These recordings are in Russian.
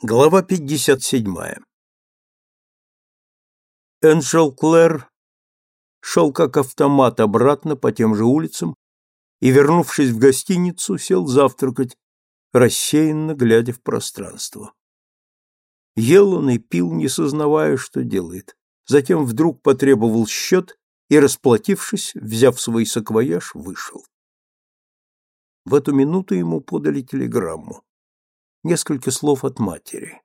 Глава 57. Энджел Клэр шел как автомат обратно по тем же улицам и, вернувшись в гостиницу, сел завтракать, рассеянно глядя в пространство. Ел он и пил, не сознавая, что делает. Затем вдруг потребовал счет и, расплатившись, взяв свой саквояж, вышел. В эту минуту ему подали телеграмму несколько слов от матери.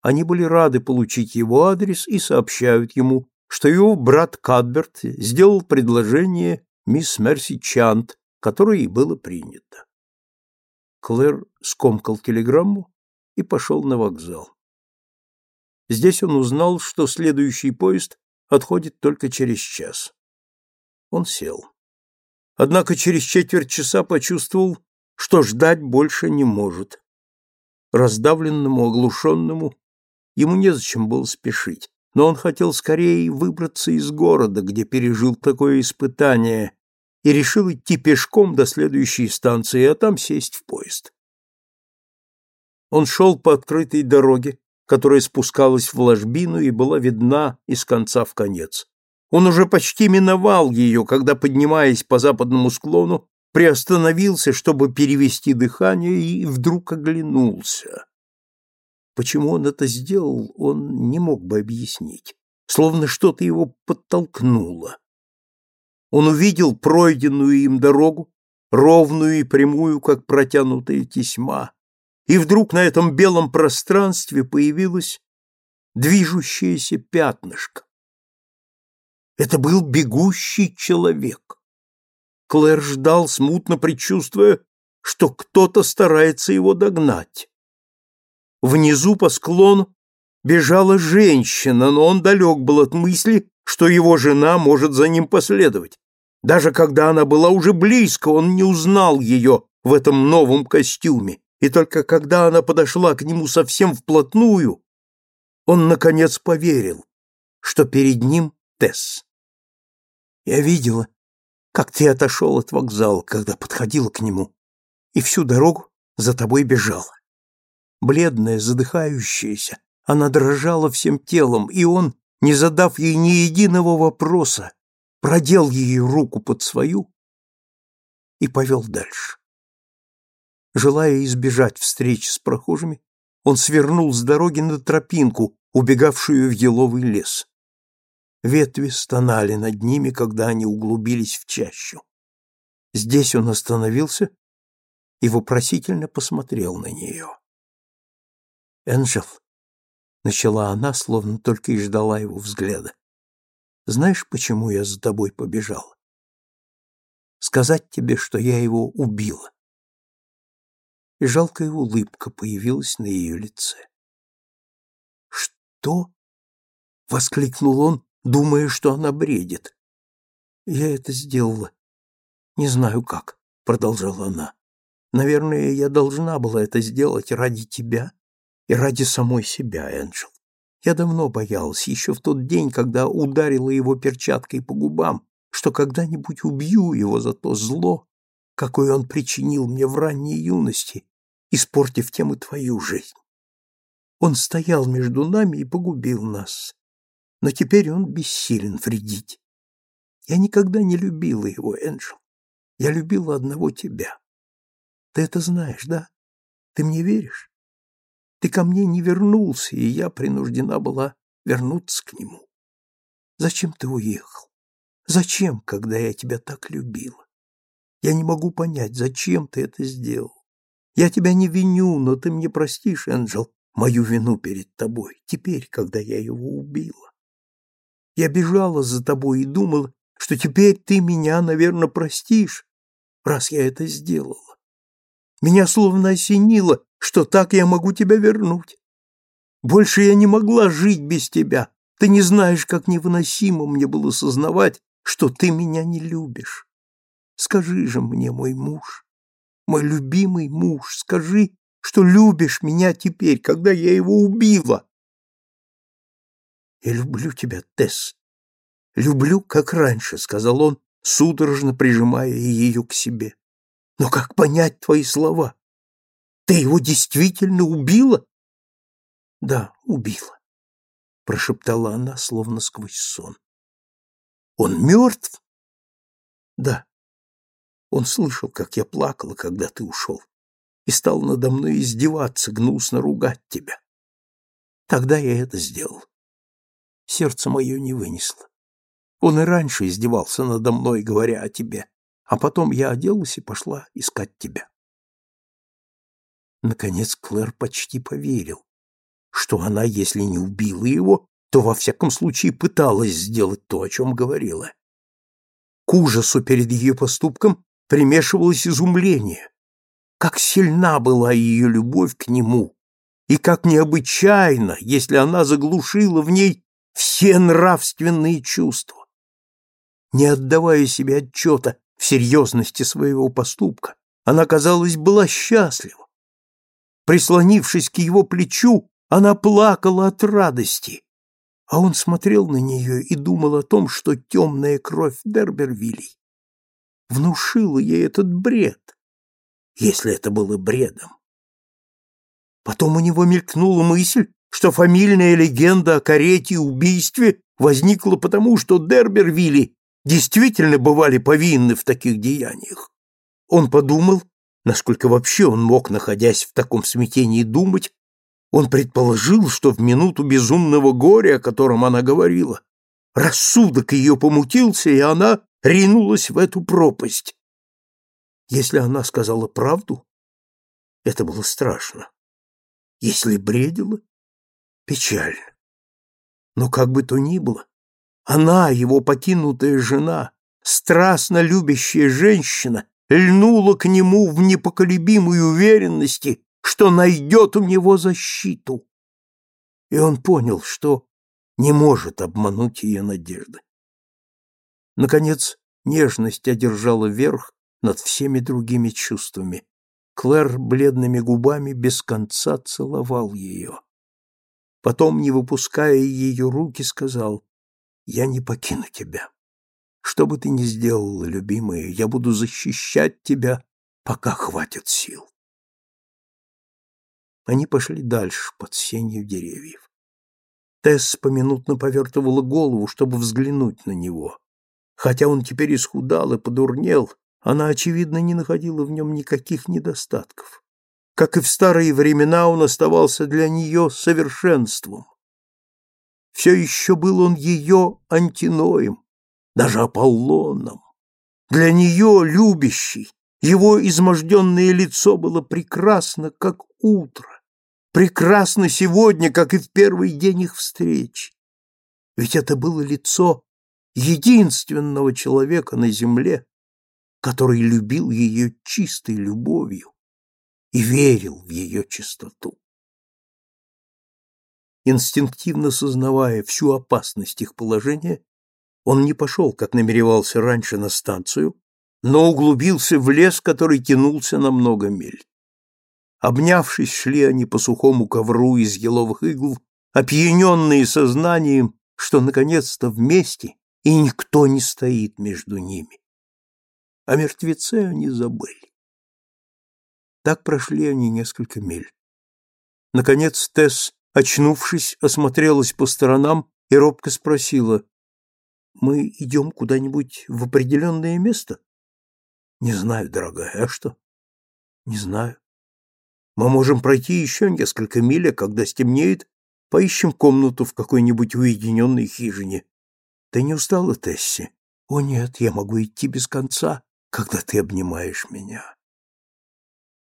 Они были рады получить его адрес и сообщают ему, что его брат Кадберт сделал предложение мисс Мерси Чант, которое и было принято. Клэр скомкал телеграмму и пошел на вокзал. Здесь он узнал, что следующий поезд отходит только через час. Он сел. Однако через четверть часа почувствовал, что ждать больше не может раздавленному, оглушенному, ему незачем было спешить, но он хотел скорее выбраться из города, где пережил такое испытание, и решил идти пешком до следующей станции, а там сесть в поезд. Он шел по открытой дороге, которая спускалась в ложбину и была видна из конца в конец. Он уже почти миновал ее, когда, поднимаясь по западному склону, приостановился, чтобы перевести дыхание, и вдруг оглянулся. Почему он это сделал, он не мог бы объяснить, словно что-то его подтолкнуло. Он увидел пройденную им дорогу, ровную и прямую, как протянутая тесьма, и вдруг на этом белом пространстве появилось движущееся пятнышко. Это был бегущий человек. Клэр ждал, смутно предчувствуя, что кто-то старается его догнать. Внизу по склону бежала женщина, но он далек был от мысли, что его жена может за ним последовать. Даже когда она была уже близко, он не узнал ее в этом новом костюме, и только когда она подошла к нему совсем вплотную, он, наконец, поверил, что перед ним Тесс. Я видела, как ты отошел от вокзала, когда подходила к нему, и всю дорогу за тобой бежала. Бледная, задыхающаяся, она дрожала всем телом, и он, не задав ей ни единого вопроса, продел ее руку под свою и повел дальше. Желая избежать встречи с прохожими, он свернул с дороги на тропинку, убегавшую в еловый лес. Ветви стонали над ними, когда они углубились в чащу. Здесь он остановился и вопросительно посмотрел на нее. «Энджел», — начала она, словно только и ждала его взгляда, — «знаешь, почему я за тобой побежала? Сказать тебе, что я его убила». И жалкая улыбка появилась на ее лице. «Что?» — воскликнул он, думая, что она бредит. «Я это сделала. Не знаю как», — продолжала она. «Наверное, я должна была это сделать ради тебя и ради самой себя, Энджел. Я давно боялась, еще в тот день, когда ударила его перчаткой по губам, что когда-нибудь убью его за то зло, какое он причинил мне в ранней юности, испортив тем и твою жизнь. Он стоял между нами и погубил нас но теперь он бессилен вредить. Я никогда не любила его, Энджел. Я любила одного тебя. Ты это знаешь, да? Ты мне веришь? Ты ко мне не вернулся, и я принуждена была вернуться к нему. Зачем ты уехал? Зачем, когда я тебя так любила? Я не могу понять, зачем ты это сделал. Я тебя не виню, но ты мне простишь, Энджел, мою вину перед тобой, теперь, когда я его убила. Я бежала за тобой и думала, что теперь ты меня, наверное, простишь, раз я это сделала. Меня словно осенило, что так я могу тебя вернуть. Больше я не могла жить без тебя. Ты не знаешь, как невыносимо мне было сознавать, что ты меня не любишь. Скажи же мне, мой муж, мой любимый муж, скажи, что любишь меня теперь, когда я его убила. «Я люблю тебя, Тесс. Люблю, как раньше», — сказал он, судорожно прижимая ее к себе. «Но как понять твои слова? Ты его действительно убила?» Да, убила, прошептала она, словно сквозь сон. Он мертв? Да. Он слышал, как я плакала, когда ты ушел, и стал надо мной издеваться, гнусно ругать тебя. Тогда я это сделал. Сердце мое не вынесло. Он и раньше издевался надо мной, говоря о тебе, а потом я оделась и пошла искать тебя. Наконец Клэр почти поверил, что она, если не убила его, то во всяком случае пыталась сделать то, о чем говорила. К ужасу перед ее поступком примешивалось изумление. Как сильна была ее любовь к нему, и как необычайно, если она заглушила в ней все нравственные чувства. Не отдавая себе отчета в серьезности своего поступка, она, казалось, была счастлива. Прислонившись к его плечу, она плакала от радости, а он смотрел на нее и думал о том, что темная кровь Дербервилей внушила ей этот бред, если это было бредом. Потом у него мелькнула мысль, что фамильная легенда о карете и убийстве возникла потому, что Дербервилли действительно бывали повинны в таких деяниях. Он подумал, насколько вообще он мог, находясь в таком смятении, думать, он предположил, что в минуту безумного горя, о котором она говорила, рассудок ее помутился, и она ринулась в эту пропасть. Если она сказала правду, это было страшно. Если бредила, печально. Но как бы то ни было, она, его покинутая жена, страстно любящая женщина, льнула к нему в непоколебимой уверенности, что найдет у него защиту. И он понял, что не может обмануть ее надежды. Наконец, нежность одержала верх над всеми другими чувствами. Клэр бледными губами без конца целовал ее. Потом, не выпуская ее руки, сказал, «Я не покину тебя. Что бы ты ни сделала, любимая, я буду защищать тебя, пока хватит сил». Они пошли дальше, под сенью деревьев. Тесс поминутно повертывала голову, чтобы взглянуть на него. Хотя он теперь исхудал и подурнел, она, очевидно, не находила в нем никаких недостатков. Как и в старые времена, он оставался для нее совершенством. Все еще был он ее антиноем, даже Аполлоном. Для нее, любящий, его изможденное лицо было прекрасно, как утро, прекрасно сегодня, как и в первый день их встречи. Ведь это было лицо единственного человека на земле, который любил ее чистой любовью и верил в ее чистоту. Инстинктивно сознавая всю опасность их положения, он не пошел, как намеревался раньше, на станцию, но углубился в лес, который тянулся на много миль. Обнявшись, шли они по сухому ковру из еловых игл, опьяненные сознанием, что наконец-то вместе, и никто не стоит между ними. О мертвеце они забыли. Так прошли они несколько миль. Наконец Тесс, очнувшись, осмотрелась по сторонам и робко спросила, «Мы идем куда-нибудь в определенное место?» «Не знаю, дорогая, а что?» «Не знаю. Мы можем пройти еще несколько миль, а когда стемнеет, поищем комнату в какой-нибудь уединенной хижине. Ты не устала, Тесси? О нет, я могу идти без конца, когда ты обнимаешь меня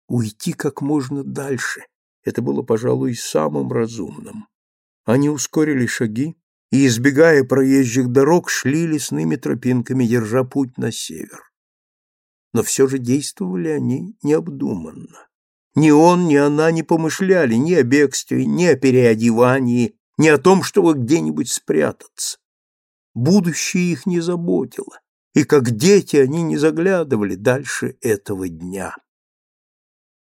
уйти как можно дальше. Это было, пожалуй, самым разумным. Они ускорили шаги и, избегая проезжих дорог, шли лесными тропинками, держа путь на север. Но все же действовали они необдуманно. Ни он, ни она не помышляли ни о бегстве, ни о переодевании, ни о том, чтобы где-нибудь спрятаться. Будущее их не заботило, и как дети они не заглядывали дальше этого дня.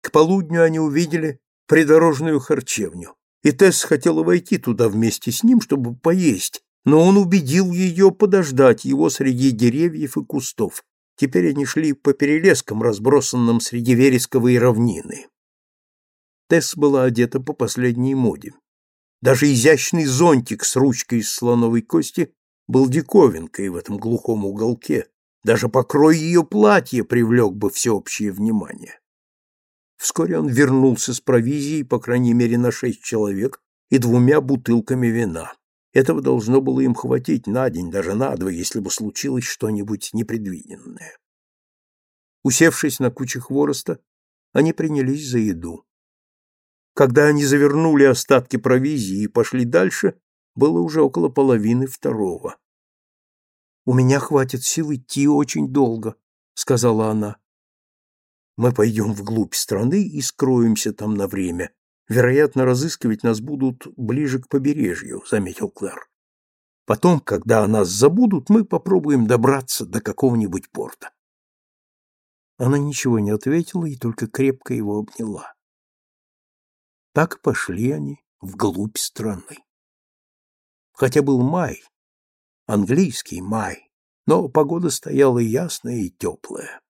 К полудню они увидели придорожную харчевню, и Тесс хотела войти туда вместе с ним, чтобы поесть, но он убедил ее подождать его среди деревьев и кустов. Теперь они шли по перелескам, разбросанным среди вересковой равнины. Тесс была одета по последней моде. Даже изящный зонтик с ручкой из слоновой кости был диковинкой в этом глухом уголке. Даже покрой ее платья привлек бы всеобщее внимание. Вскоре он вернулся с провизией, по крайней мере, на шесть человек и двумя бутылками вина. Этого должно было им хватить на день, даже на два, если бы случилось что-нибудь непредвиденное. Усевшись на куче хвороста, они принялись за еду. Когда они завернули остатки провизии и пошли дальше, было уже около половины второго. «У меня хватит сил идти очень долго», — сказала она. «Мы пойдем вглубь страны и скроемся там на время. Вероятно, разыскивать нас будут ближе к побережью», — заметил Клэр. «Потом, когда о нас забудут, мы попробуем добраться до какого-нибудь порта». Она ничего не ответила и только крепко его обняла. Так пошли они вглубь страны. Хотя был май, английский май, но погода стояла ясная и теплая.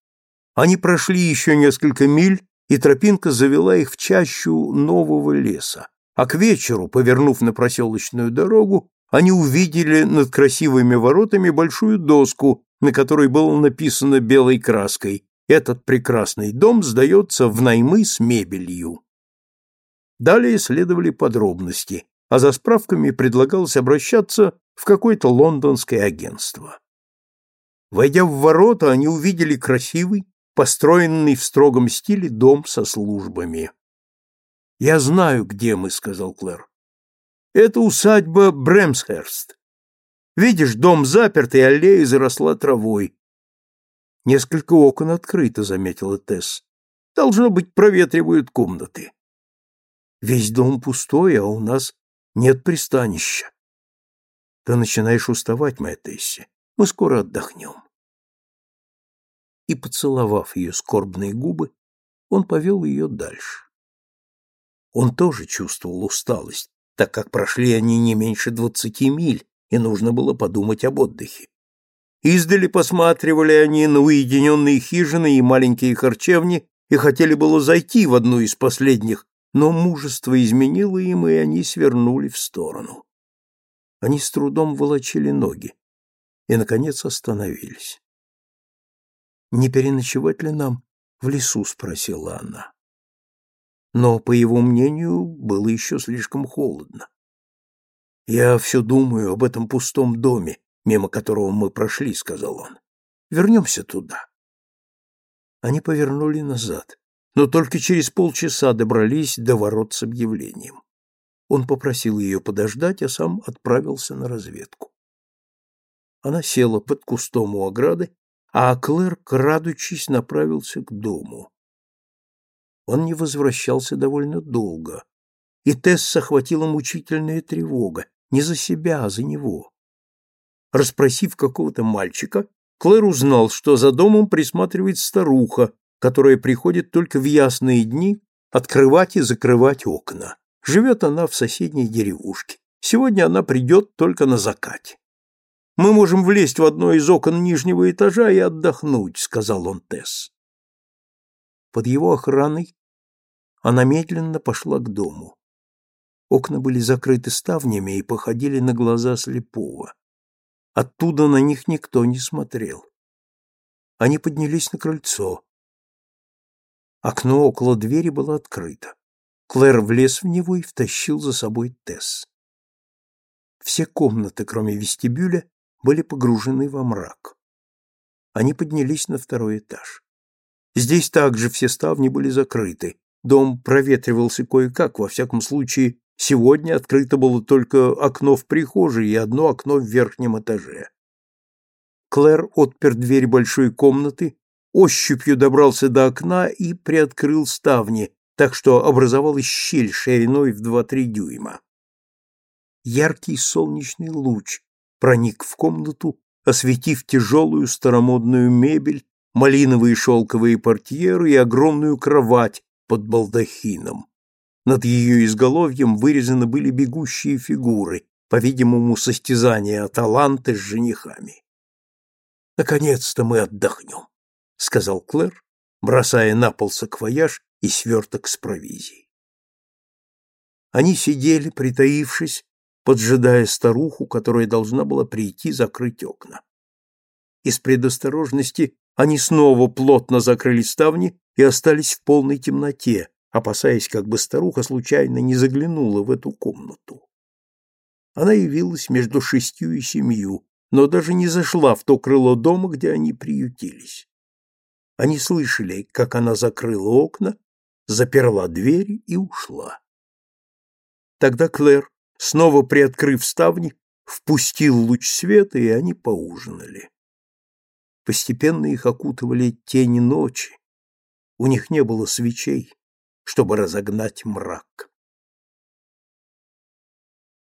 Они прошли еще несколько миль, и тропинка завела их в чащу нового леса. А к вечеру, повернув на проселочную дорогу, они увидели над красивыми воротами большую доску, на которой было написано белой краской «Этот прекрасный дом сдается в наймы с мебелью». Далее следовали подробности, а за справками предлагалось обращаться в какое-то лондонское агентство. Войдя в ворота, они увидели красивый, построенный в строгом стиле дом со службами. «Я знаю, где мы», — сказал Клэр. «Это усадьба Бремсхерст. Видишь, дом заперт, и аллея заросла травой. Несколько окон открыто, — заметила Тесс. Должно быть, проветривают комнаты. Весь дом пустой, а у нас нет пристанища. Ты начинаешь уставать, моя Тесси. Мы скоро отдохнем. И, поцеловав ее скорбные губы, он повел ее дальше. Он тоже чувствовал усталость, так как прошли они не меньше двадцати миль, и нужно было подумать об отдыхе. Издали посматривали они на уединенные хижины и маленькие харчевни и хотели было зайти в одну из последних, но мужество изменило им, и они свернули в сторону. Они с трудом волочили ноги и, наконец, остановились. «Не переночевать ли нам в лесу?» — спросила она. Но, по его мнению, было еще слишком холодно. «Я все думаю об этом пустом доме, мимо которого мы прошли», — сказал он. «Вернемся туда». Они повернули назад но только через полчаса добрались до ворот с объявлением. Он попросил ее подождать, а сам отправился на разведку. Она села под кустом у ограды, а Клэр, крадучись, направился к дому. Он не возвращался довольно долго, и Тесса охватила мучительная тревога, не за себя, а за него. Расспросив какого-то мальчика, Клэр узнал, что за домом присматривает старуха, которая приходит только в ясные дни открывать и закрывать окна. Живет она в соседней деревушке. Сегодня она придет только на закате. «Мы можем влезть в одно из окон нижнего этажа и отдохнуть», — сказал он Тесс. Под его охраной она медленно пошла к дому. Окна были закрыты ставнями и походили на глаза слепого. Оттуда на них никто не смотрел. Они поднялись на крыльцо. Окно около двери было открыто. Клэр влез в него и втащил за собой Тесс. Все комнаты, кроме вестибюля, были погружены во мрак. Они поднялись на второй этаж. Здесь также все ставни были закрыты. Дом проветривался кое-как, во всяком случае, сегодня открыто было только окно в прихожей и одно окно в верхнем этаже. Клэр отпер дверь большой комнаты ощупью добрался до окна и приоткрыл ставни, так что образовалась щель шириной в два-три дюйма. Яркий солнечный луч проник в комнату, осветив тяжелую старомодную мебель, малиновые шелковые портьеры и огромную кровать под балдахином. Над ее изголовьем вырезаны были бегущие фигуры, по-видимому, состязания таланты с женихами. Наконец-то мы отдохнем сказал Клэр, бросая на пол саквояж и сверток с провизией. Они сидели, притаившись, поджидая старуху, которая должна была прийти закрыть окна. Из предосторожности они снова плотно закрыли ставни и остались в полной темноте, опасаясь, как бы старуха случайно не заглянула в эту комнату. Она явилась между шестью и семью, но даже не зашла в то крыло дома, где они приютились. Они слышали, как она закрыла окна, заперла двери и ушла. Тогда Клэр, снова приоткрыв ставни, впустил луч света, и они поужинали. Постепенно их окутывали тени ночи. У них не было свечей, чтобы разогнать мрак.